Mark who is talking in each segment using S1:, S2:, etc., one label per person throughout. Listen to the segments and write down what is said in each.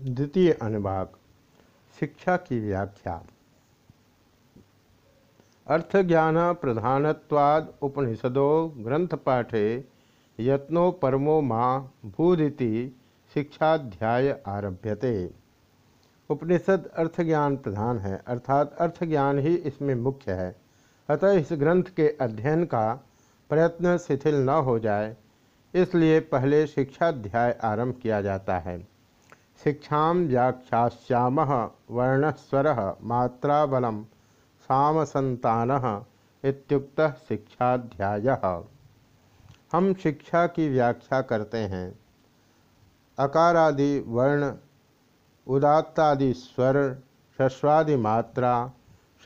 S1: द्वितीय अनुभाग, शिक्षा की व्याख्या। अर्थ ज्ञान प्रधानवाद उपनिषदो ग्रंथ पाठे यत्नो परमो माँ भूदिति शिक्षाध्याय आरभ्यते। उपनिषद अर्थ ज्ञान प्रधान है, अर्थात अर्थ ज्ञान ही इसमें मुख्य है। अतः इस ग्रंथ के अध्ययन का प्रयत्न शिथिल न हो जाए, इसलिए पहले शिक्षाध्याय आरंभ किया जाता है। शिक्षा व्याख्याश्याम वर्णस्वर मात्राबलम सामसंतान इत्युक्त शिक्षाध्याय। हम शिक्षा की व्याख्या करते हैं। अकारादि वर्ण, उदात्तादि स्वर, ह्रस्वादि मात्रा,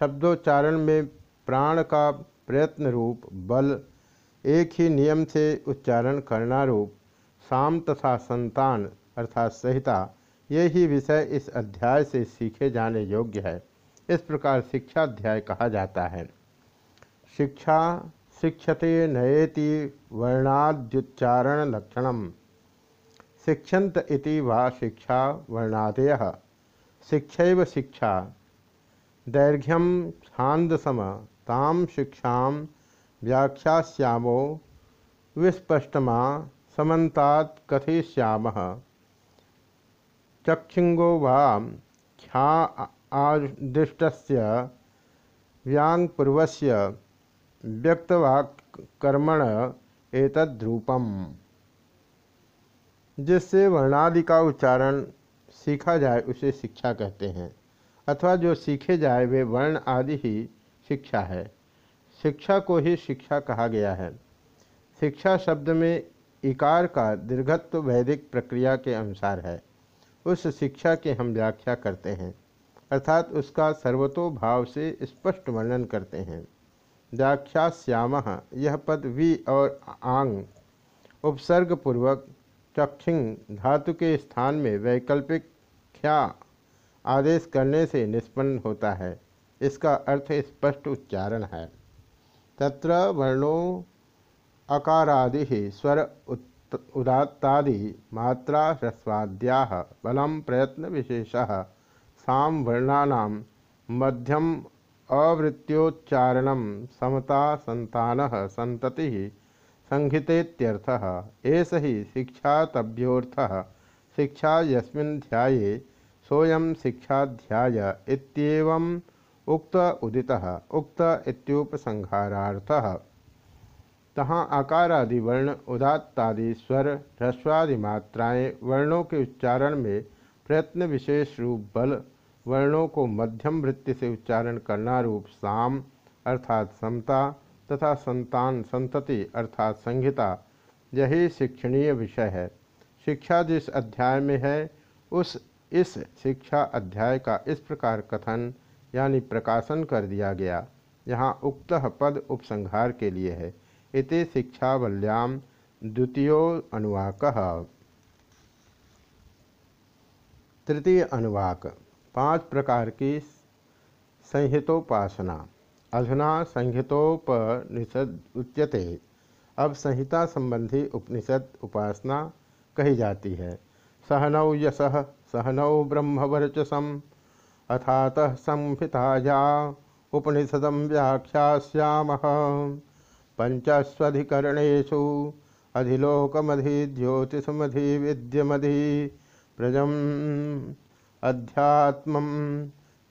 S1: शब्दोच्चारण में प्राण का प्रयत्न रूप, बल, एक ही नियम से उच्चारण करना रूप, साम तथा संतान अर्थात संहिता ये ही विषय इस अध्याय से सीखे जाने योग्य है। इस प्रकार शिक्षा अध्याय कहा जाता है। शिक्षा, शिक्षते नएति वर्णाद्युच्चारण लक्षण शिक्षंत इति वा शिक्षा वर्णादय। शिक्षैव शिक्षा। दैर्घ्यम छांदसम ताम शिक्षा व्याख्यास्यामो। विस्पष्टमा समन्तात् कथयिष्यामः। चक्षिंगो वा ख्या आदिष्ट व्यांगपूर्वस्य व्यक्तवाकर्मण एतद्रूपम। जिससे वर्णादि का उच्चारण सीखा जाए, उसे शिक्षा कहते हैं। अथवा जो सीखे जाए, वे वर्ण आदि ही शिक्षा है। शिक्षा को ही शिक्षा कहा गया है। शिक्षा शब्द में इकार का दीर्घत्व वैदिक प्रक्रिया के अनुसार है। उस शिक्षा की हम व्याख्या करते हैं, अर्थात उसका सर्वतोभाव से स्पष्ट वर्णन करते हैं। व्याख्या श्याम यह पद वी और आंग उपसर्ग पूर्वक चक्षिंग धातु के स्थान में वैकल्पिक ख्या आदेश करने से निष्पन्न होता है। इसका अर्थ स्पष्ट उच्चारण है। तत्र वर्णों अकारादि स्वर उदात्तादि मात्रा ह्रस्वाद्या बलम प्रयत्न विशेष सामवर्णा मध्यम अवृत्योच्चारण समता संतान संतति संहितेत्यर्थ। एस ही शिक्षातभ्योर्थ शिक्षा यस्मिन् ध्याये सोयम शिक्षाध्याय उक्त उदितः। उक्त इत्युपसंहारार्थः। तहाँ आकार आदि वर्ण, उदात्तादि स्वर, ह्रस्वादि मात्राएँ वर्णों के उच्चारण में प्रयत्न विशेष रूप बल, वर्णों को मध्यम वृत्ति से उच्चारण करना रूप साम, अर्थात समता, तथा संतान, संतति, अर्थात संहिता, यही शिक्षणीय विषय है। शिक्षा जिस अध्याय में है, उस, इस शिक्षा अध्याय का इस प्रकार कथन, यानी प्रकाशन कर दिया गया। यहाँ उक्त पद उपसंहार के लिए है। इति शिक्षावल्याम द्वितीय अनुवाक तृतीय अनुवाक, पाँच प्रकार की संहितोपासना। अधुना संहितोपनिषद उच्यते। अब संहिता संबंधी उपनिषद उपासना कही जाती है। सहनौ यश, सहनौ ब्रह्मवर्चसम अथात संहिताया उपनिषदम व्याख्यास्यामः। पंचस्वधिकरणेशु अधिलोकमधि ज्योतिषमधि विद्यमधि प्रजम अध्यात्म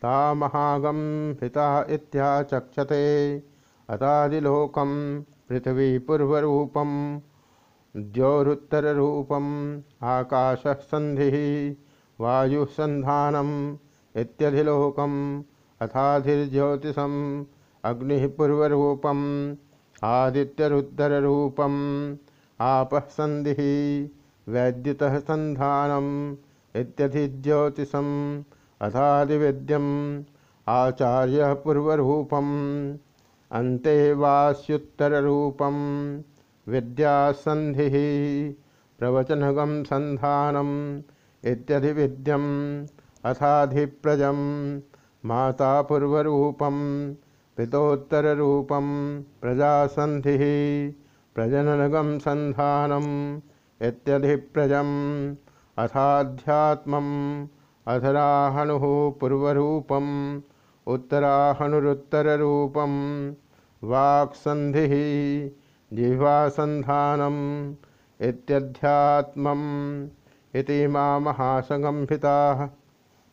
S1: तामहागम हिता इत्याचक्षते अतादिलोकम पृथ्वी पूर्वरूपम द्योरुत्तररूपम आकाश संधि वायुसंधानम इत्यधिलोकम अथाधिर्ज्योतिषम आदित्यरुद्ररूपम आप संधि वैद्युत संधानम इत्यधिज्योतिषम अथादिवेद्यम आचार्य पूर्वरूपम अंतेवास्युत्तररूपम विद्यासंधि प्रवचनगम संधानम इत्यधिविद्यम अथाधिप्रजम माता पूर्वरूपम पितोत्तररूपम प्रजासंधि प्रजननगम संधानम इत्यधिप्रजम अथाध्यात्म अधराहनु पूर्वरूपम उत्तराहनुरुत्तररूपम वाक्संधि जिह्वासंधानम इत्यध्यात्मम इति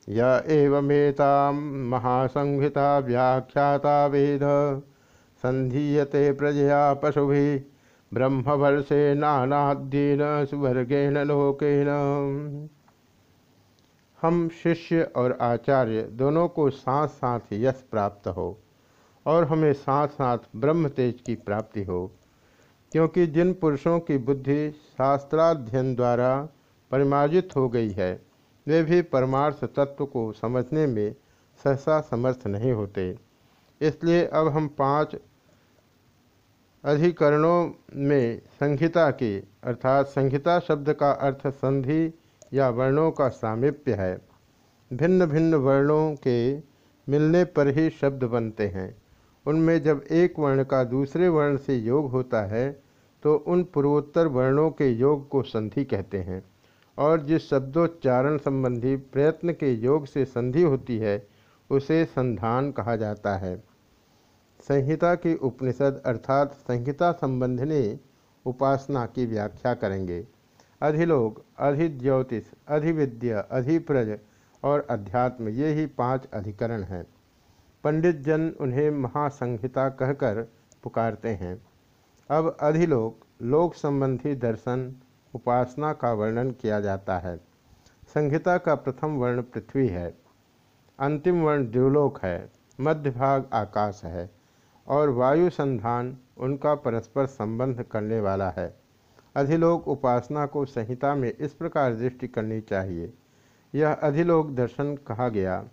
S1: य एवमेतां महासंहिता व्याख्याता वेद। संधीयते प्रजया पशुभि, ब्रह्मवर्षे नानाद्येन सुवर्गेण लोकेन। हम शिष्य और आचार्य दोनों को साथ साथ यश प्राप्त हो और हमें साथ साथ ब्रह्म तेज की प्राप्ति हो, क्योंकि जिन पुरुषों की बुद्धि शास्त्राध्ययन द्वारा परिमार्जित हो गई है वे भी परमार्थ तत्व को समझने में सहसा समर्थ नहीं होते। इसलिए अब हम पाँच अधिकरणों में संहिता के, अर्थात संहिता शब्द का अर्थ संधि या वर्णों का सामिप्य है। भिन्न भिन्न वर्णों के मिलने पर ही शब्द बनते हैं। उनमें जब एक वर्ण का दूसरे वर्ण से योग होता है तो उन पूर्वोत्तर वर्णों के योग को संधि कहते हैं। और जिस शब्दोच्चारण संबंधी प्रयत्न के योग से संधि होती है, उसे संधान कहा जाता है। संहिता की उपनिषद अर्थात संहिता संबंधिनी उपासना की व्याख्या करेंगे। अधिलोक अधिज्योतिष अधिविद्या, अधिप्रज और अध्यात्म, ये ही पाँच अधिकरण हैं। पंडित जन उन्हें महासंहिता कहकर पुकारते हैं। अब अधिलोक, लोक संबंधी दर्शन उपासना का वर्णन किया जाता है। संहिता का प्रथम वर्ण पृथ्वी है। अंतिम वर्ण द्यूलोक है। मध्य भाग आकाश है। और वायु संधान उनका परस्पर संबंध करने वाला है। अधिलोक उपासना को संहिता में इस प्रकार दृष्टि करनी चाहिए। यह अधिलोक दर्शन कहा गया।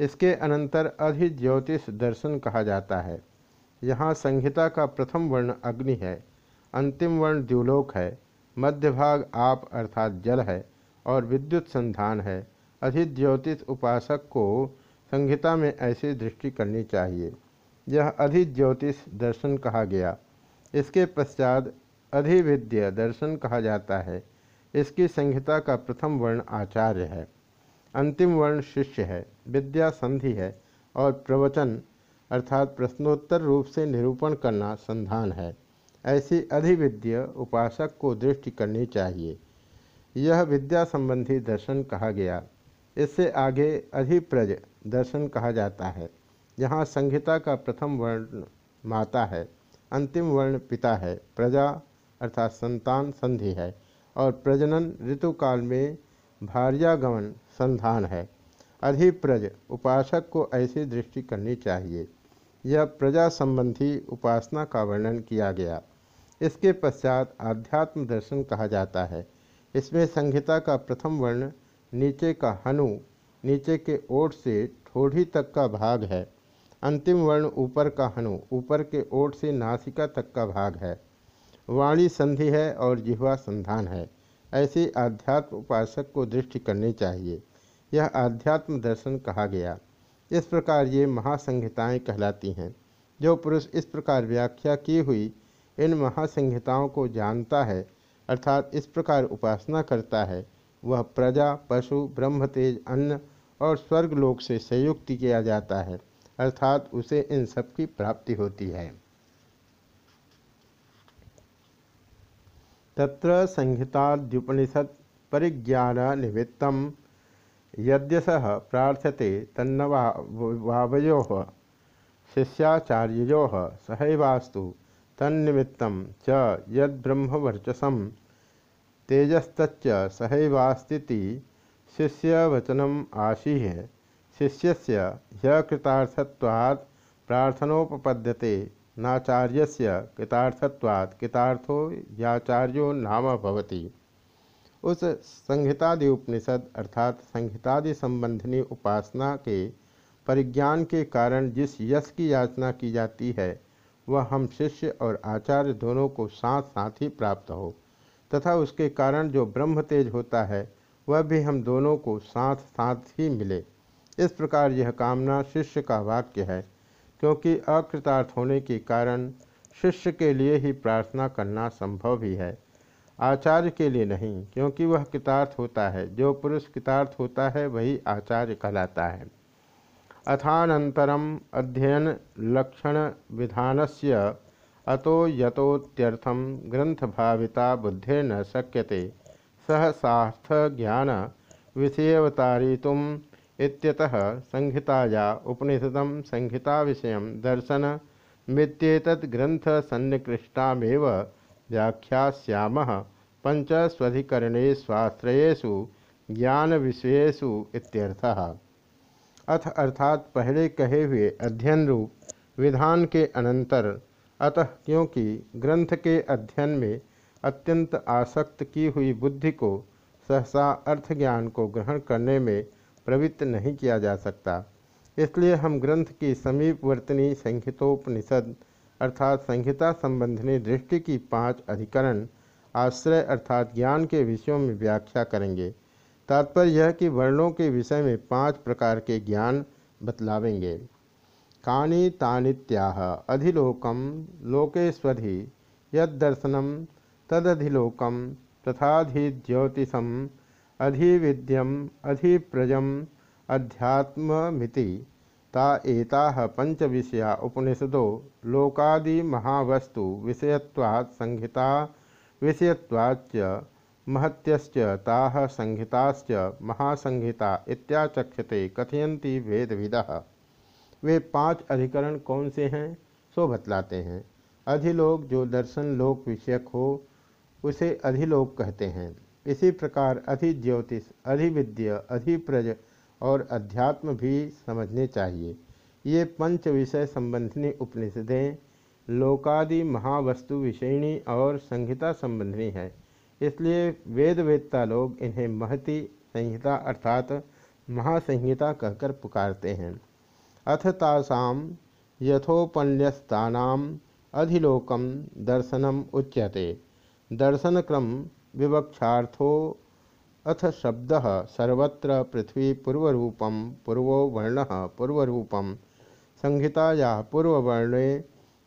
S1: इसके अनंतर अधिज्योतिष दर्शन कहा जाता है। यहाँ संहिता का प्रथम वर्ण अग्नि है। अंतिम वर्ण द्यूलोक है। मध्य भाग आप अर्थात जल है और विद्युत संधान है। अधिज्योतिष उपासक को संहिता में ऐसी दृष्टि करनी चाहिए। यह अधिज्योतिष दर्शन कहा गया। इसके पश्चात अधिविद्य दर्शन कहा जाता है। इसकी संहिता का प्रथम वर्ण आचार्य है। अंतिम वर्ण शिष्य है। विद्या संधि है और प्रवचन अर्थात प्रश्नोत्तर रूप से निरूपण करना संधान है। ऐसी अधिविद्य उपासक को दृष्टि करनी चाहिए। यह विद्या संबंधी दर्शन कहा गया। इससे आगे अधिप्रज दर्शन कहा जाता है। यहाँ संहिता का प्रथम वर्ण माता है, अंतिम वर्ण पिता है, प्रजा अर्थात संतान संधि है, और प्रजनन ऋतुकाल में भार्यागमन संधान है। अधिप्रज उपासक को ऐसी दृष्टि करनी चाहिए। यह प्रजा संबंधी उपासना का वर्णन किया गया। इसके पश्चात आध्यात्म दर्शन कहा जाता है। इसमें संहिता का प्रथम वर्ण, नीचे का हनु, नीचे के ओट से ठोढ़ी तक का भाग है। अंतिम वर्ण ऊपर का हनु, ऊपर के ओट से नासिका तक का भाग है। वाणी संधि है और जिह्वा संधान है। ऐसे आध्यात्म उपासक को दृष्टि करनी चाहिए। यह आध्यात्म दर्शन कहा गया। इस प्रकार ये महासंहिताएँ कहलाती हैं। जो पुरुष इस प्रकार व्याख्या की हुई इन महासंहिताओं को जानता है, अर्थात इस प्रकार उपासना करता है, वह प्रजा, पशु ब्रह्म तेज अन्न और स्वर्गलोक से संयुक्त किया जाता है, अर्थात उसे इन सब की प्राप्ति होती है। तत्र संहिताद्युपनिषद परिज्ञान निमित्त यद्यस प्रार्थते तन्नवावयो शिष्याचार्यो सहैवास्तु तन्निमित्त च यद्ब्रह्मवर्चसम तेजस्तच्च सहैवास्ति शिष्यवचनम आशीह शिष्यस्य ह्यकृतार्थत्वात् प्रार्थनोपपद्यते। नाचार्यस्य कृतार्थत्वात् कृतार्थो याचार्यो नाम भवति। उस संहितादि उपनिषद अर्थात संहितादि संबंधिनी उपासना के परिज्ञान के कारण जिस यश की याचना की जाती है वह हम शिष्य और आचार्य दोनों को साथ साथ ही प्राप्त हो, तथा उसके कारण जो ब्रह्म तेज होता है, वह भी हम दोनों को साथ साथ ही मिले। इस प्रकार यह कामना शिष्य का वाक्य है, क्योंकि अकृतार्थ होने के कारण शिष्य के लिए ही प्रार्थना करना संभव भी है। आचार्य के लिए नहीं, क्योंकि वह कृतार्थ होता है, जो पुरुष कृतार्थ होता है, वही आचार्य कहलाता है। अथानन्तरम अध्ययन लक्षण विधानस्य अतो यतोत्यर्थम ग्रंथ भाविता बुद्धिर्न शक्यते। सह सार्थ ज्ञान विषयवतारितुम संहिताया उपनिषद संहिता विषय दर्शन मित्येतत् ग्रंथ सन्निकृष्टामेव व्याख्यास्यामः पंचस्वधिकरणेष्वाश्रयेषु ज्ञान विषयेषु अथ अर्थात पहले कहे हुए अध्ययन रूप विधान के अनंतर, अतः क्योंकि ग्रंथ के अध्ययन में अत्यंत आसक्त की हुई बुद्धि को सहसा अर्थ ज्ञान को ग्रहण करने में प्रवृत्त नहीं किया जा सकता। इसलिए हम ग्रंथ की समीपवर्तनी संहितोपनिषद अर्थात संहिता संबंधिनी दृष्टि की पाँच अधिकरण, आश्रय अर्थात ज्ञान के विषयों में व्याख्या करेंगे। तात्पर्य यह कि वर्णों के विषय में पाँच प्रकार के ज्ञान बतलावेंगे। कानी तानित्याह, अधिलोकम, लोकेश्वधि यदर्शनम तदधिलोकम, तथाधिज्योतिषम अधिविद्यम अधिप्रजम, अध्यात्ममिति। ता पंच विषया उपनिषदो, लोकादि महावस्तु, विषयत्वात् संहिता, विषयत्वाच्च महत्यश्च, ताः संहिताश्च, महासंहिता इत्याचक्षते कथयन्ति वेदविदः। वे पाँच अधिकरण कौन से हैं, सो बतलाते हैं। अधिलोक, जो दर्शन लोक विषयक हो, उसे अधिलोक कहते हैं। इसी प्रकार अधिज्योतिष, अधिविद्य, अधिप्रज और अध्यात्म भी समझने चाहिए। ये पंच विषय संबंधिनी उपनिषदें, लोकादि महावस्तु विषयणी और संहिता संबंधिनी है। इसलिए वेद लोग इन्हें महति संहिता अर्थात महासंहिता कहकर पुकारते हैं। अथ तासाम यथोपन्यस्तानाम अधिलोकम दर्शनम उच्यते। दर्शन क्रम विवक्षार्थो अथ शब्द सर्वत्र पृथ्वी पूर्वरूपम पूर्वो वर्ण पूर्वरूपम संहिताया पूर्ववर्णे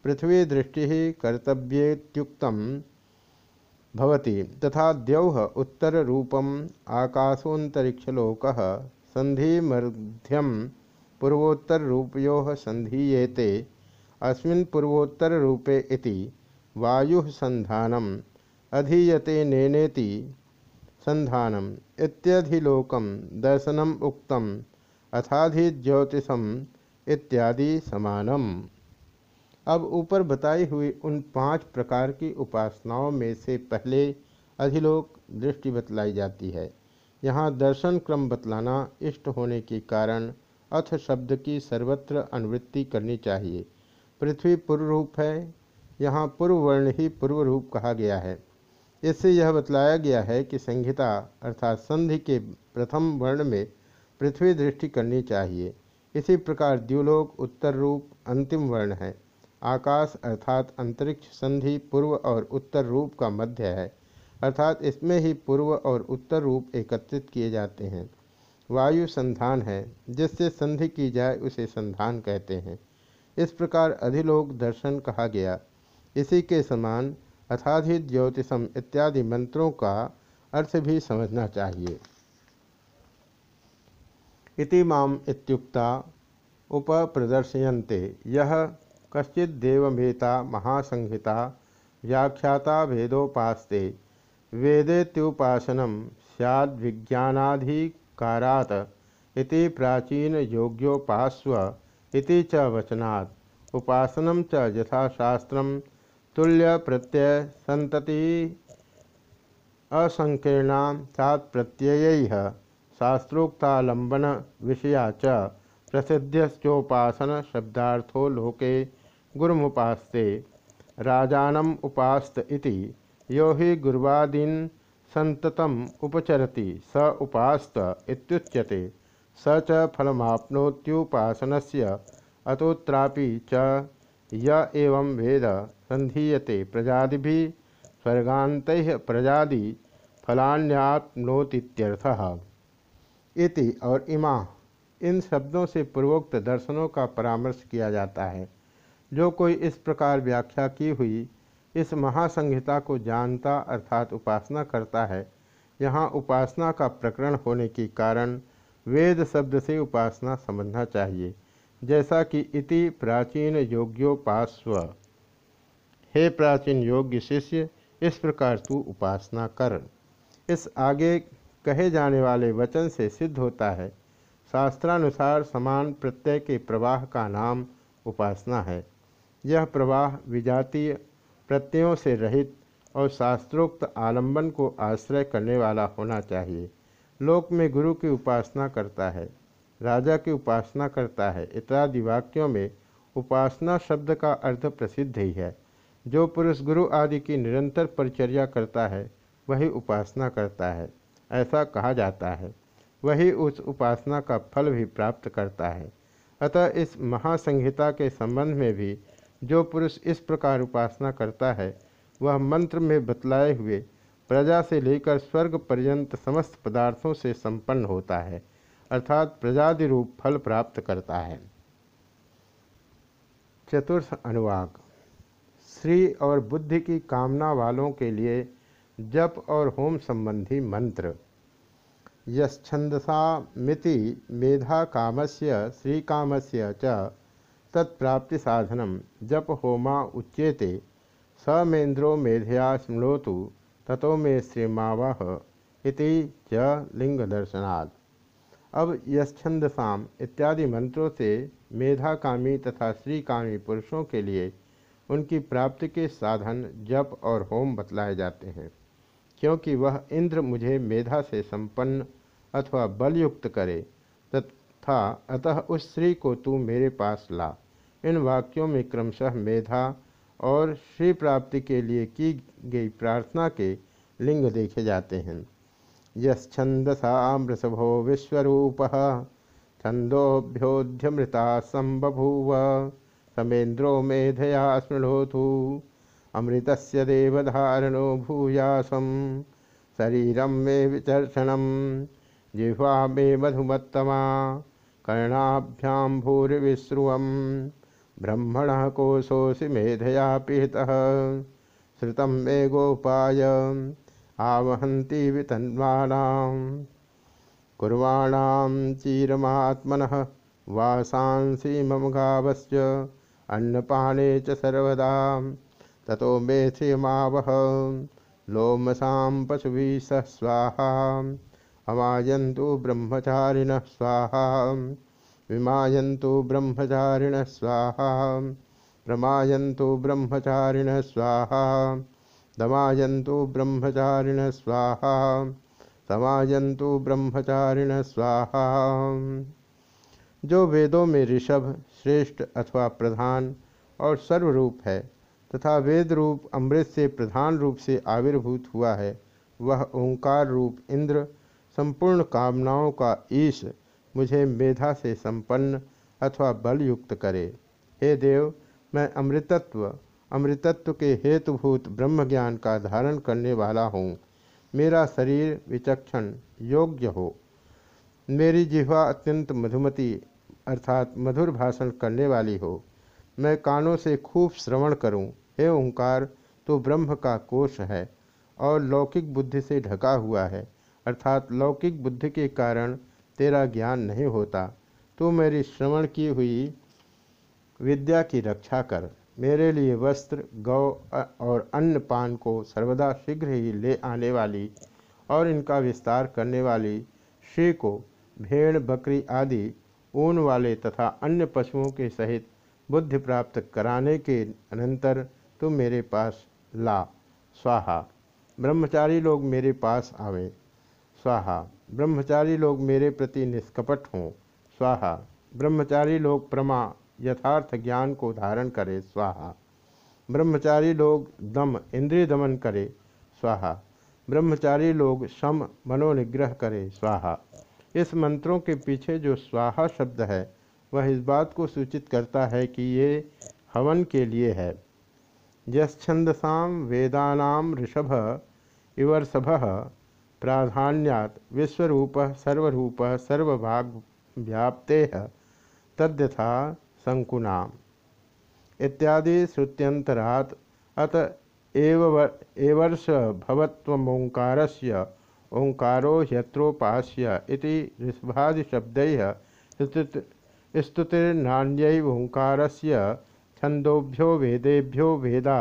S1: पृथ्वी दृष्टि कर्तव्येत्युक्त भवति। तथा द्यौः उत्तररूपम आकाशोन्तरिक्षलोक संधिमध्यम पूर्वोत्तररूपयो संधीयेते अस्मिन् पूर्वोत्तररूपे इति वायुः संधानम अधीयते नेनेति इत्यधिलोकम दर्शनम उक्तम, अथाधिज्योतिषम इत्यादि समानम। अब ऊपर बताई हुई उन पाँच प्रकार की उपासनाओं में से पहले अधिलोक दृष्टि बतलाई जाती है। यहाँ दर्शन क्रम बतलाना इष्ट होने के कारण अथ शब्द की सर्वत्र अनुवृत्ति करनी चाहिए। पृथ्वी पूर्व रूप है, यहाँ पूर्व वर्ण ही पूर्व रूप कहा गया है। इससे यह बतलाया गया है कि संहिता अर्थात संधि के प्रथम वर्ण में पृथ्वी दृष्टि करनी चाहिए। इसी प्रकार द्युलोक उत्तर रूप अंतिम वर्ण है। आकाश अर्थात अंतरिक्ष संधि पूर्व और उत्तर रूप का मध्य है, अर्थात इसमें ही पूर्व और उत्तर रूप एकत्रित किए जाते हैं। वायु संधान है, जिससे संधि की जाए उसे संधान कहते हैं। इस प्रकार अधिलोक दर्शन कहा गया। इसी के समान अथाधि ज्योतिषम इत्यादि मंत्रों का अर्थ भी समझना चाहिए। इति माम इत्युक्ता उपप्रदर्शयन्ते। यह कश्चिदेवमेता महासंहिता व्याख्याता वेदोपास्ते वेदेत्युपासनम सैद्विज्ञानाधिकारात् इति प्राचीन योग्योपास्व इति च वचनात्। उपासनम च यथाशास्त्रम तुल्य प्रत्यय संतति असंकीर्णा प्रत्यय शास्त्रोक्तालंबन विषया च प्रसिद्ध्यश्चोपासन शब्दार्थो लोके गुरुमुपास्ते। राजानम उपास्त इति। यो हि गुरुवादीन संततम उपचरति। स उपास्त इत्युच्यते। स च फलमाप्नोत्युपासन से अतोत्रापि च य एवं वेद संधीयते प्रजादि स्वर्गात प्रजादि इति और इमा। इन शब्दों से पूर्वोक्त दर्शनों का परामर्श किया जाता है। जो कोई इस प्रकार व्याख्या की हुई, इस महासंहिता को जानता अर्थात उपासना करता है, यहाँ उपासना का प्रकरण होने के कारण वेद शब्द से उपासना समझना चाहिए, जैसा कि इति प्राचीन योग्योपास्व हे प्राचीन योग्य शिष्य, इस प्रकार तू उपासना कर। इस आगे कहे जाने वाले वचन से सिद्ध होता है, शास्त्रानुसार समान प्रत्यय के प्रवाह का नाम उपासना है। यह प्रवाह विजातीय प्रत्ययों से रहित और शास्त्रोक्त आलंबन को आश्रय करने वाला होना चाहिए। लोक में गुरु की उपासना करता है, राजा की उपासना करता है, इत्यादि वाक्यों में उपासना शब्द का अर्थ प्रसिद्ध ही है। जो पुरुष गुरु आदि की निरंतर परिचर्या करता है, वही उपासना करता है, ऐसा कहा जाता है। वही उस उपासना का फल भी प्राप्त करता है। अतः इस महासंहिता के संबंध में भी जो पुरुष इस प्रकार उपासना करता है, वह मंत्र में बतलाए हुए प्रजा से लेकर स्वर्ग पर्यंत समस्त पदार्थों से संपन्न होता है, अर्थात प्रजादि रूप फल प्राप्त करता है। चतुर्थ अनुवाक। श्री और बुद्धि की कामना वालों के लिए जप और होम संबंधी मंत्र। यछंदसा मिति मेधा कामस्य श्री कामस्य च तत्प्राप्ति साधनम जप होमा उच्येते। समेन्द्रो मेधया स्मृतु ततो मे श्रीमावह। इति च लिंग दर्शनात् अब यछंदसाम इत्यादि मंत्रों से मेधाकामी तथा श्रीकामी पुरुषों के लिए उनकी प्राप्ति के साधन जप और होम बतलाए जाते हैं, क्योंकि वह इंद्र मुझे मेधा से संपन्न अथवा बलयुक्त करे, तथा अतः उस श्री को तू मेरे पास ला। इन वाक्यों में क्रमशः मेधा और श्री प्राप्ति के लिए की गई प्रार्थना के लिंग देखे जाते हैं। यछंदसामृषभो विश्वरूप छंदोभ्योध्यमृता संबभूव, समेन्द्रो मेधया स्मृणोतु अमृत से देवधारणो भूयासम शरीरम मे विचर्षण जिह्वा मे मधुमत्तमा कर्णाभ्याम भूरिविश्रुव ब्रह्मण कोशोषि मेधया पिता श्रुत मे गोपाय आवहंती वितन्वानां कुर्वाणां चीरमात्मनः, वासांसि मम गावस्य अन्नपाने च सर्वदा। ततो मे श्रियमावह लोमसां पशुभिः स्वाहा। अमायन्तु ब्रह्मचारिणः स्वाहा। विमायन्तु ब्रह्मचारिण स्वाहा। प्रमायन्तु ब्रह्मचारिण स्वाहा। दमायन्तु ब्रह्मचारिण स्वाहा। समायन्तु ब्रह्मचारिण स्वाहा। जो वेदों में ऋषभ, श्रेष्ठ अथवा प्रधान और सर्वरूप है तथा वेद रूप अमृत से प्रधान रूप से आविर्भूत हुआ है, वह ओंकार रूप इंद्र, संपूर्ण कामनाओं का ईश मुझे मेधा से संपन्न अथवा बल युक्त करे। हे देव, मैं अमृतत्व अमृतत्व के हेतुभूत ब्रह्म ज्ञान का धारण करने वाला हूँ। मेरा शरीर विचक्षण योग्य हो। मेरी जिह्वा अत्यंत मधुमती अर्थात मधुर भाषण करने वाली हो। मैं कानों से खूब श्रवण करूँ। हे ओंकार तो ब्रह्म का कोष है और लौकिक बुद्धि से ढका हुआ है। अर्थात लौकिक बुद्धि के कारण तेरा ज्ञान नहीं होता, तू मेरी श्रवण की हुई विद्या की रक्षा कर। मेरे लिए वस्त्र, गौ और अन्न पान को सर्वदा शीघ्र ही ले आने वाली और इनका विस्तार करने वाली श्री को भेड़, बकरी आदि, ऊन वाले तथा अन्य पशुओं के सहित बुद्धि प्राप्त कराने के अनंतर तुम मेरे पास ला। स्वाहा। ब्रह्मचारी लोग मेरे पास आवे। स्वाहा। ब्रह्मचारी लोग मेरे प्रति निष्कपट हों, स्वाहा। ब्रह्मचारी लोग प्रमा, यथार्थ ज्ञान को धारण करे, स्वाहा। ब्रह्मचारी लोग दम, इंद्रिय दमन करे, स्वाहा। ब्रह्मचारी लोग सम, मनोनिग्रह करे, स्वाहा। इस मंत्रों के पीछे जो स्वाहा शब्द है, वह इस बात को सूचित करता है कि ये हवन के लिए है। यछंदसा वेदानाम ऋषभ, इवर्षभ प्राधान्यात विश्वरूप सर्वरूप सर्वभाग व्याप्ते तद्यथा संकुना इत्यादि श्रुत्यंतरात अत एवर्ष भवत्वोंकार से ओंकारो ह्यत्रोपास्य इति ऋषभादिशब्दैः स्तुतिर्नान्यैवोंकार से छंदोभ्यो वेदेभ्यो वेदा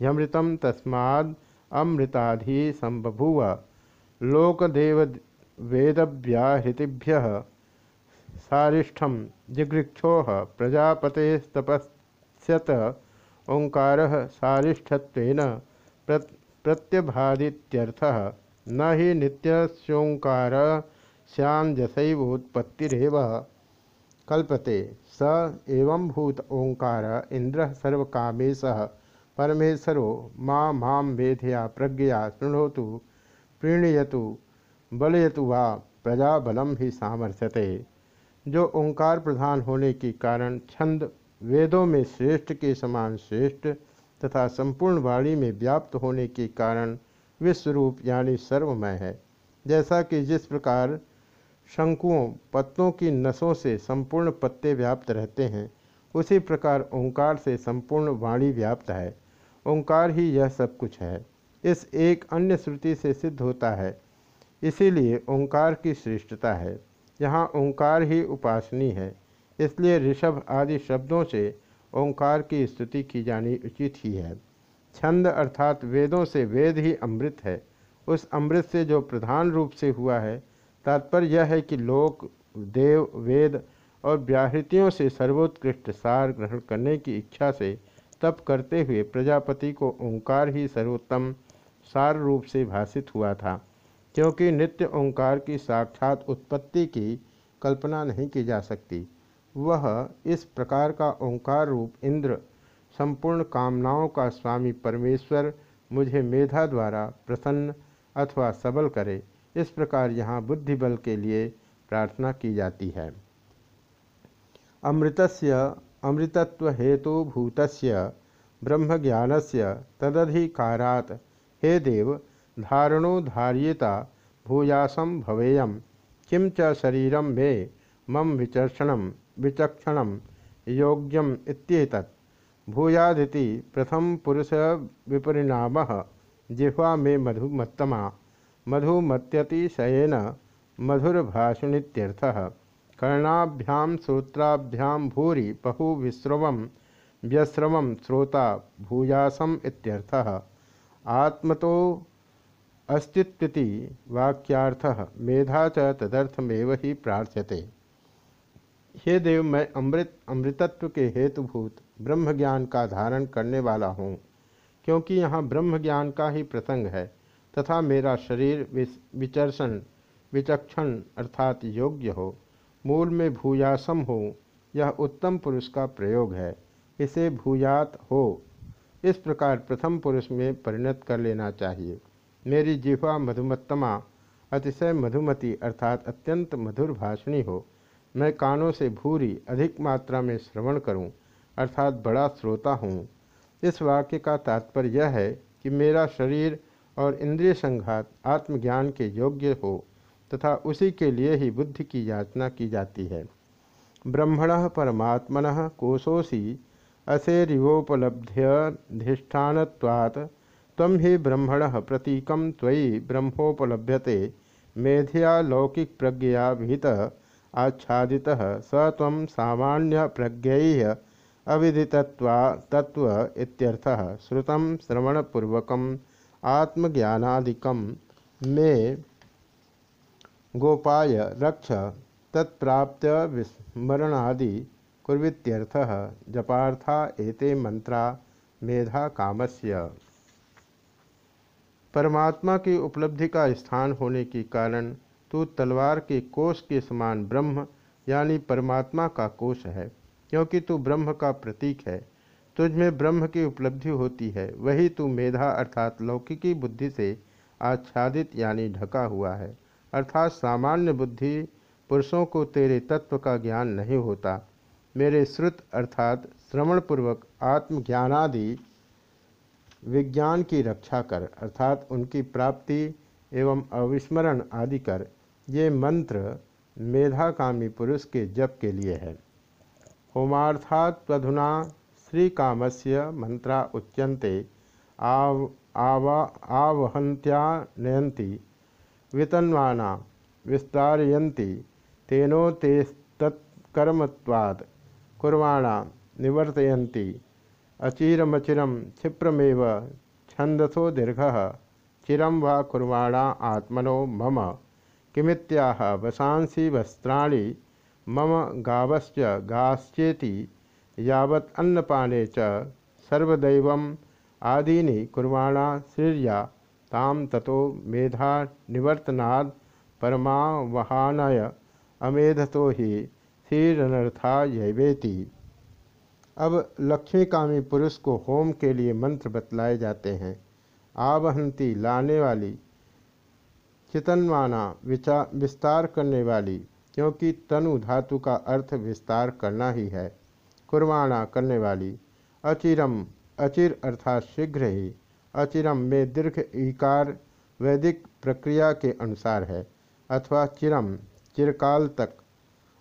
S1: ह्यमृतम तस्माद् अमृताधि संबभूव लोकदेव वेदव्याहृतिभ्य सारिष्ठम जिगृक्षो प्रजापतेस्तपस्यत ओंकार सारिष्ठत्वेन प्रत्यभादित्यर्थः। न ही नित्योंकार सैंजसैवोत्पत्तिरव कल्पते, स एवं भूत ओंकार इंद्र सर्वकामेश परमेश्वरो माँ माँ वेधया प्रज्ञया शृणोतु। प्रीणयतु, बलयतु वा प्रजाबलम ही सामर्थ्यते। जो ओंकार प्रधान होने के कारण छंद वेदों में श्रेष्ठ के समान श्रेष्ठ तथा संपूर्ण वाणी में व्याप्त होने के कारण विश्वरूप यानी सर्वमय है। जैसा कि जिस प्रकार शंकुओं, पत्तों की नसों से संपूर्ण पत्ते व्याप्त रहते हैं, उसी प्रकार ओंकार से संपूर्ण वाणी व्याप्त है। ओंकार ही यह सब कुछ है। इस एक अन्य श्रुति से सिद्ध होता है। इसीलिए ओंकार की श्रेष्ठता है। यहाँ ओंकार ही उपासनी है। इसलिए ऋषभ आदि शब्दों से ओंकार की स्तुति की जानी उचित ही है। छंद अर्थात वेदों से वेद ही अमृत है। उस अमृत से जो प्रधान रूप से हुआ है, तात्पर्य यह है कि लोक, देव, वेद और व्याहृतियों से सर्वोत्कृष्ट सार ग्रहण करने की इच्छा से तप करते हुए प्रजापति को ओंकार ही सर्वोत्तम सार रूप से भाषित हुआ था, क्योंकि नित्य ओंकार की साक्षात उत्पत्ति की कल्पना नहीं की जा सकती। वह इस प्रकार का ओंकार रूप इंद्र, संपूर्ण कामनाओं का स्वामी परमेश्वर, मुझे मेधा द्वारा प्रसन्न अथवा सबल करे, इस प्रकार यहाँ बुद्धि बल के लिए प्रार्थना की जाती है। अमृतस्य अमृतत्व हेतुभूत ब्रह्म से तदधिकारात हे देव, धारणो धार्यता भूयासम भवेयम किम च मे मम विचर्षण, विचक्षण योग्यम इत्येतत्। भूयादिति प्रथम पुरुष विपरिणाम। जिह्वा मे मधुमत्तमा। मधुमत्यतिशयन मधुरभाषुनीत्यर्थः कर्णाभ्याम श्रोत्राभ्याम भूरि बहुविश्रव व्यश्रव श्रोता भूयासम इत्यर्थः। आत्मतो अस्तित्वति वाक्यार्थः, मेधा च तदर्थमेव ही प्रार्थ्यते। हे देव, मैं अमृत, अमृतत्व के हेतुभूत ब्रह्म ज्ञान का धारण करने वाला हूँ, क्योंकि यहाँ ब्रह्म ज्ञान का ही प्रसंग है, तथा मेरा शरीर विचर्षण, विचक्षण अर्थात योग्य हो, मूल में भूयासम हो, यह उत्तम पुरुष का प्रयोग है, इसे भूयात हो इस प्रकार प्रथम पुरुष में परिणत कर लेना चाहिए। मेरी जिह्वा मधुमत्तमा अतिशय मधुमती अर्थात अत्यंत मधुर भाषणी हो। मैं कानों से भूरी, अधिक मात्रा में श्रवण करूँ, अर्थात बड़ा श्रोता हूँ। इस वाक्य का तात्पर्य यह है कि मेरा शरीर और इंद्रिय संघात आत्मज्ञान के योग्य हो तथा उसी के लिए ही बुद्धि की याचना की जाती है। ब्रह्मण परमात्मन कोशोसी असेरिवोपलब्ध्यधिष्ठानवात् तम ही ब्रह्मण प्रतीक त्वयि ब्रह्मोपलभ्यते। मेधिया लौकिक प्रज्ञया विहित आच्छादि स तम सामान्य प्रज्ञ अविदितत्वा तत्व इत्यर्थः। श्रुतं श्रवणपूर्वकम् आत्मज्ञानादिकम। में गोपाय रक्ष तत्प्राप्त विस्मरणादि कुर्वित्यर्थ जपार्था एते मंत्रा मेधा कामस्य। परमात्मा की उपलब्धि का स्थान होने के कारण तू तलवार के कोष के समान ब्रह्म, यानी परमात्मा का कोष है, क्योंकि तू ब्रह्म का प्रतीक है। तुझ में ब्रह्म की उपलब्धि होती है, वही तू मेधा अर्थात लौकिकी बुद्धि से आच्छादित, यानी ढका हुआ है। अर्थात सामान्य बुद्धि पुरुषों को तेरे तत्व का ज्ञान नहीं होता। मेरे श्रुत अर्थात श्रवणपूर्वक आत्मज्ञानादि विज्ञान की रक्षा कर, अर्थात उनकी प्राप्ति एवं अविस्मरण आदि कर, ये मंत्र मेधाकामी पुरुष के जप के लिए है। होमार्थात तधुना से मंत्रा उच्यन्ते, आव, आवा आवहंत्या नयंती वितन्वाना विस्तारयन्ति तेनो तेस्तत्कर्मत्वात् कुर्वाणा निवर्तयन्ति। अचिरमचिरम क्षिप्रमेव छंदसो दीर्घ। चिरम व कुर्वाणा आत्मनो मम। किमित्याह वसांसी वस्त्राणि मम गावश्च गाश्चेति यावत् अन्नपाने च सर्वदैवम् आदीनि कुर्वाणा श्रीर्या। ताम ततो मेधा निवर्तनाद परमावहानय। अमेधतो ही श्रीरनर्था यवेति। अब लक्ष्मीकामी पुरुष को होम के लिए मंत्र बतलाए जाते हैं। आवहंती लाने वाली, चितनवाना विस्तार करने वाली, क्योंकि तनु धातु का अर्थ विस्तार करना ही है। कुर्वाणा करने वाली, अचिरम, अचिर अर्थात शीघ्र ही, अचिरम में दीर्घ इकार वैदिक प्रक्रिया के अनुसार है, अथवा चिरम, चिरकाल तक।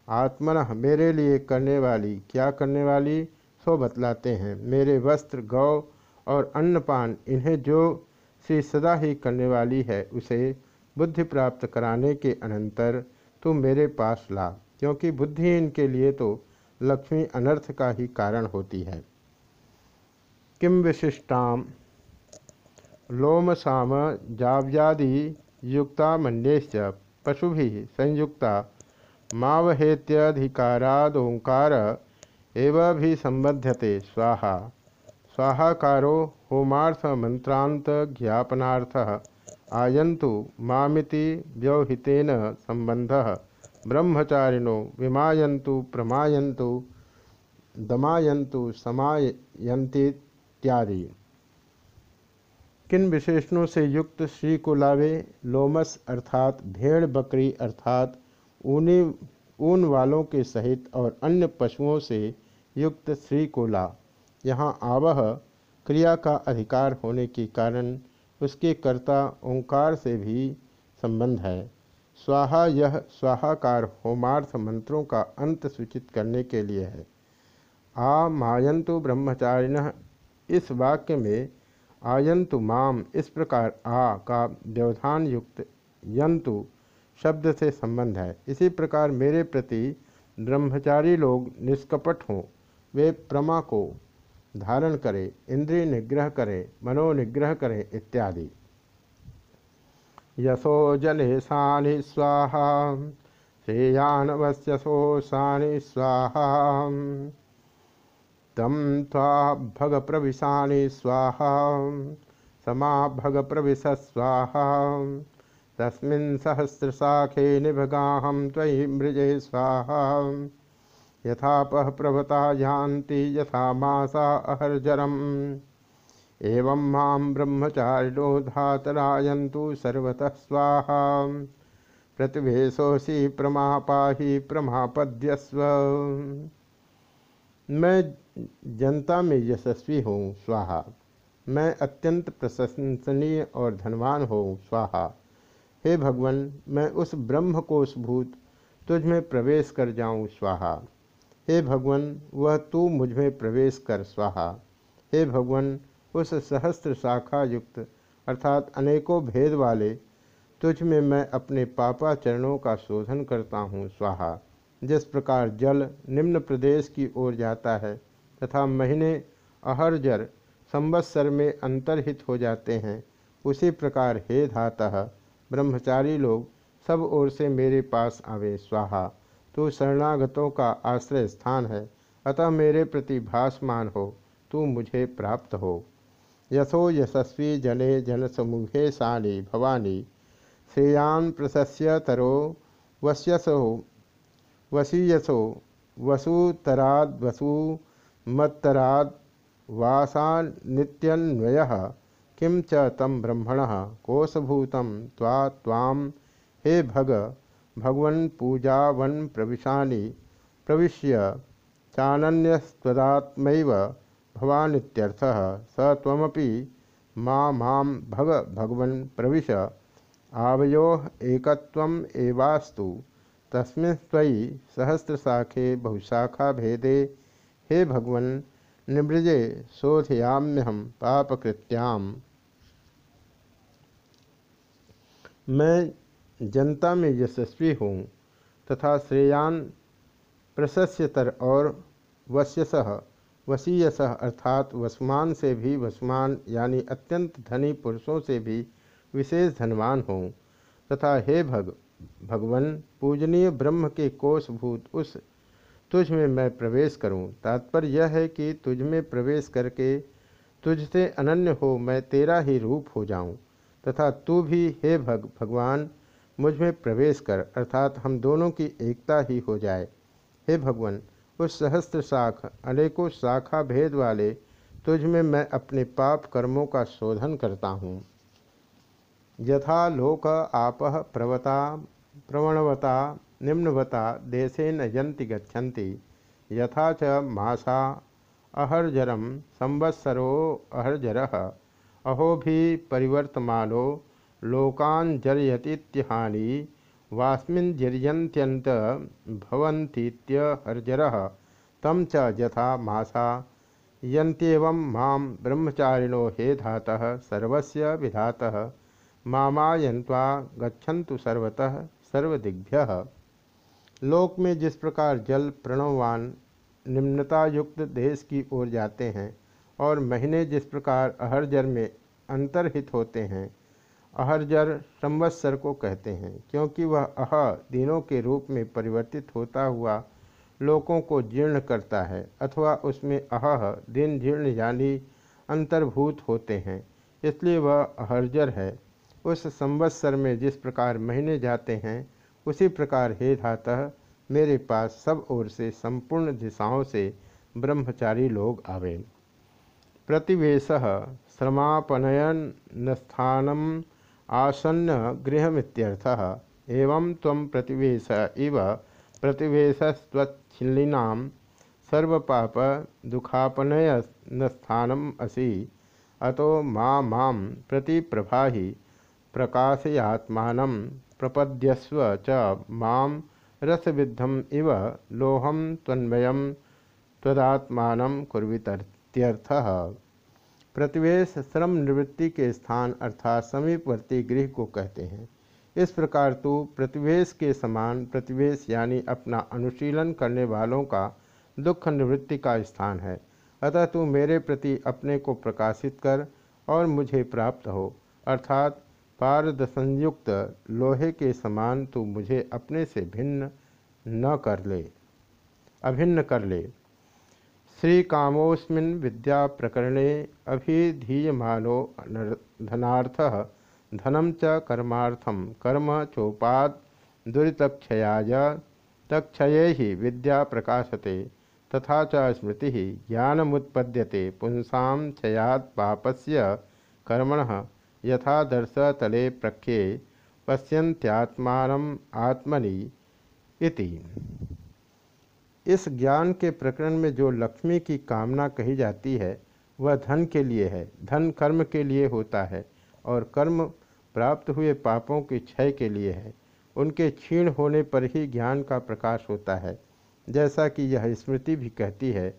S1: आत्मन मेरे लिए करने वाली, क्या करने वाली? सो बतलाते हैं, मेरे वस्त्र, गौ और अन्नपान इन्हें जो श्री सदा ही करने वाली है, उसे बुद्धि प्राप्त कराने के अनंतर तू मेरे पास ला, क्योंकि बुद्धिहीन के लिए तो लक्ष्मी अनर्थ का ही कारण होती है। किम विशिष्टाम? लोम साम जाव्यादि युक्ता मन्येश्च पशु भी संयुक्ता मावहेत्यधिकारादोंकार एवं भी संबध्यते स्वाहा। स्वाहाकारो होमार्थ मंत्रांत ज्ञापनार्थ आयंतु मामिति व्यवहितेन संबंध ब्रह्मचारिणो विमायन्तु, प्रमायन्तु, दमायन्तु, समायन्तीत्यादि। किन विशेषणों से युक्त श्री को लावे लोमस अर्थात भेड़ बकरी अर्थात ऊनी, ऊन वालों के सहित और अन्य पशुओं से युक्त श्री को ला यहाँ आवह क्रिया का अधिकार होने के कारण उसके कर्ता ओंकार से भी संबंध है। स्वाहा यह स्वाहाकार होमार्थ मंत्रों का अंत सूचित करने के लिए है। आ मायंतु ब्रह्मचारिण, इस वाक्य में आयंतु माम इस प्रकार आ का व्यवधान युक्त यंतु शब्द से संबंध है। इसी प्रकार मेरे प्रति ब्रह्मचारी लोग निष्कपट हों। वे प्रमा को धारण करें, इंद्रिय निग्रह करें, मनोनिग्रह करें इत्यादि। यशो सानि स्वाहा श्रेयानवस्यसो सानि स्वाहा। तम त्वा भग प्रविशानि स्वाहा, समा भग प्रविश स्वाहा। तस्मिन् सहस्रशाखे निभगाहं मृजे स्वाहा। यथापह प्रभता यान्ति, यथा मासा अहर्जरम्। एवं माँ ब्रह्मचारिणो धातरायन्तु सर्वतः स्वाहा। प्रतिभेशोषि प्रमापाही प्रमापद्यस्व। मैं जनता में यशस्वी हूँ स्वाहा। मैं अत्यंत प्रशंसनीय और धनवान हूँ स्वाहा। हे भगवान, मैं उस ब्रह्म कोशभूत तुझ में प्रवेश कर जाऊँ, स्वाहा। हे भगवान, वह तू मुझमें प्रवेश कर, स्वाहा। हे भगवान, उस सहस्त्र शाखा युक्त अर्थात अनेकों भेद वाले, तुझ में मैं अपने पापा चरणों का शोधन करता हूँ, स्वाहा। जिस प्रकार जल निम्न प्रदेश की ओर जाता है, तथा महीने अहरजर संवत्सर में अंतर्हित हो जाते हैं, उसी प्रकार हे धाता। ब्रह्मचारी लोग सब ओर से मेरे पास आवे, स्वाहा। तू शरणागतों का आश्रय स्थान है, अतः मेरे प्रति भासमान हो, तू मुझे प्राप्त हो। यशो यशस्वी जने जन समूहे सानी, भवानी। श्रेयान प्रशस्य तरो, वश्यसो वसीयसो वसुतराद वसु मत्तराद किं च तम ब्रह्मण कोशभूत ताम हे भग, भगवन पूजावन प्रविशानि, प्रविश्य चानन्यस्वदात्मैव भवानित्यर्थः, स त्वमपि मा भग, भगवन् प्रविश, आवयोः एकत्वम् एवास्तु, तस्मिन् सहस्रशाखे बहुशाखा भेदे हे भगवन् निमृजे शोधयाम्यहम पापकृत्याम। मैं जनता में यशस्वी हूँ तथा श्रेयान प्रशस्यतर और वश्यस वसीयस अर्थात वसमान से भी वसमान, यानी अत्यंत धनी पुरुषों से भी विशेष धनवान हूँ तथा हे भग, भगवन, पूजनीय ब्रह्म के कोषभूत उस तुझ में मैं प्रवेश करूँ। तात्पर्य यह है कि तुझ में प्रवेश करके तुझसे अनन्य हो मैं तेरा ही रूप हो जाऊँ। तथा तू भी हे भग, भगवान, मुझमें प्रवेश कर, अर्थात हम दोनों की एकता ही हो जाए। हे भगवान, उस सहस्त्र शाख, अनेकों शाखा भेद वाले, तुझ में मैं अपने पाप कर्मों का शोधन करता हूँ। यथा लोक आप प्रवता, प्रवणवता, निम्नवता, देशेन यंति गच्छन्ति, यथा च मासा अहर्जरम संवत्सरो अहर्जर। अहो भी परिवर्तमानो लोकान जरयतीहानि वास्मिन् भवन्तीत्यहर्जर तम च यथा मासा। यन्त्येवं माँ ब्रह्मचारिणो हे धातः सर्वस्य विधातः। मामायन्त्वा गच्छन्तु सर्वतः सर्वदिग्भ्य। लोक में जिस प्रकार जल, प्रणववान निम्नता युक्त देश की ओर जाते हैं और महीने जिस प्रकार अहरजर में अंतर्हित होते हैं अहरजर संवत्सर को कहते हैं, क्योंकि वह अह दिनों के रूप में परिवर्तित होता हुआ लोगों को जीर्ण करता है, अथवा उसमें अह दिन जीर्ण यानी अंतर्भूत होते हैं, इसलिए वह अहरजर है। उस संवत्सर में जिस प्रकार महीने जाते हैं, उसी प्रकार हे धातः, मेरे पास सब ओर से संपूर्ण दिशाओं से ब्रह्मचारी लोग आवे। प्रतिवेश श्रमापनयन स्थानम आसन्न गृहमित्यर्थः। एवं तम प्रतिवेश इव प्रतिवेशस्वच्छिल्लिना सर्वपाप दुखापनयन असि। अतो मा माँ प्रति प्रभाहि प्रकाशयात्मान प्रपद्यस्व च माँ रसविद्धम इव लोहम तन्मयम तदात्मान कुर्वितर्त्यर्थः प्रतिवेश श्रम निवृत्ति के स्थान अर्थात समीपवर्ती गृह को कहते हैं। इस प्रकार तू प्रतिवेश के समान प्रतिवेश यानी अपना अनुशीलन करने वालों का दुख निवृत्ति का स्थान है। अतः तू मेरे प्रति अपने को प्रकाशित कर और मुझे प्राप्त हो। अर्थात पारद संयुक्त लोहे के समान तू मुझे अपने से भिन्न न कर ले। अभिन्न कर ले। श्री कामोस्मिन् विद्या प्रकरणे अभिधीयमानो धनार्थ धनम च कर्मार्थम कर्म चोपाद दुरीतक्षयाय। तक्षये ही विद्या प्रकाशते, तथा च स्मृति ज्ञानमुत्पद्यते पुंसा क्षयात पापस्य कर्मण। यथादर्श तले प्रख्ये पश्यंत्यात्मान आत्मनि इति। इस ज्ञान के प्रकरण में जो लक्ष्मी की कामना कही जाती है, वह धन के लिए है। धन कर्म के लिए होता है और कर्म प्राप्त हुए पापों के क्षय के लिए है। उनके क्षीण होने पर ही ज्ञान का प्रकाश होता है। जैसा कि यह स्मृति भी कहती है,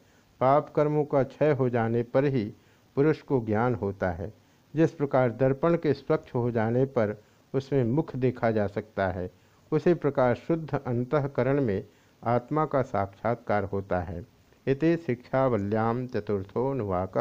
S1: पाप कर्मों का क्षय हो जाने पर ही पुरुष को ज्ञान होता है। जिस प्रकार दर्पण के स्वच्छ हो जाने पर उसमें मुख देखा जा सकता है, उसी प्रकार शुद्ध अंतकरण में आत्मा का साक्षात्कार होता है। इति शिक्षावल्याम चतुर्थोनुवाक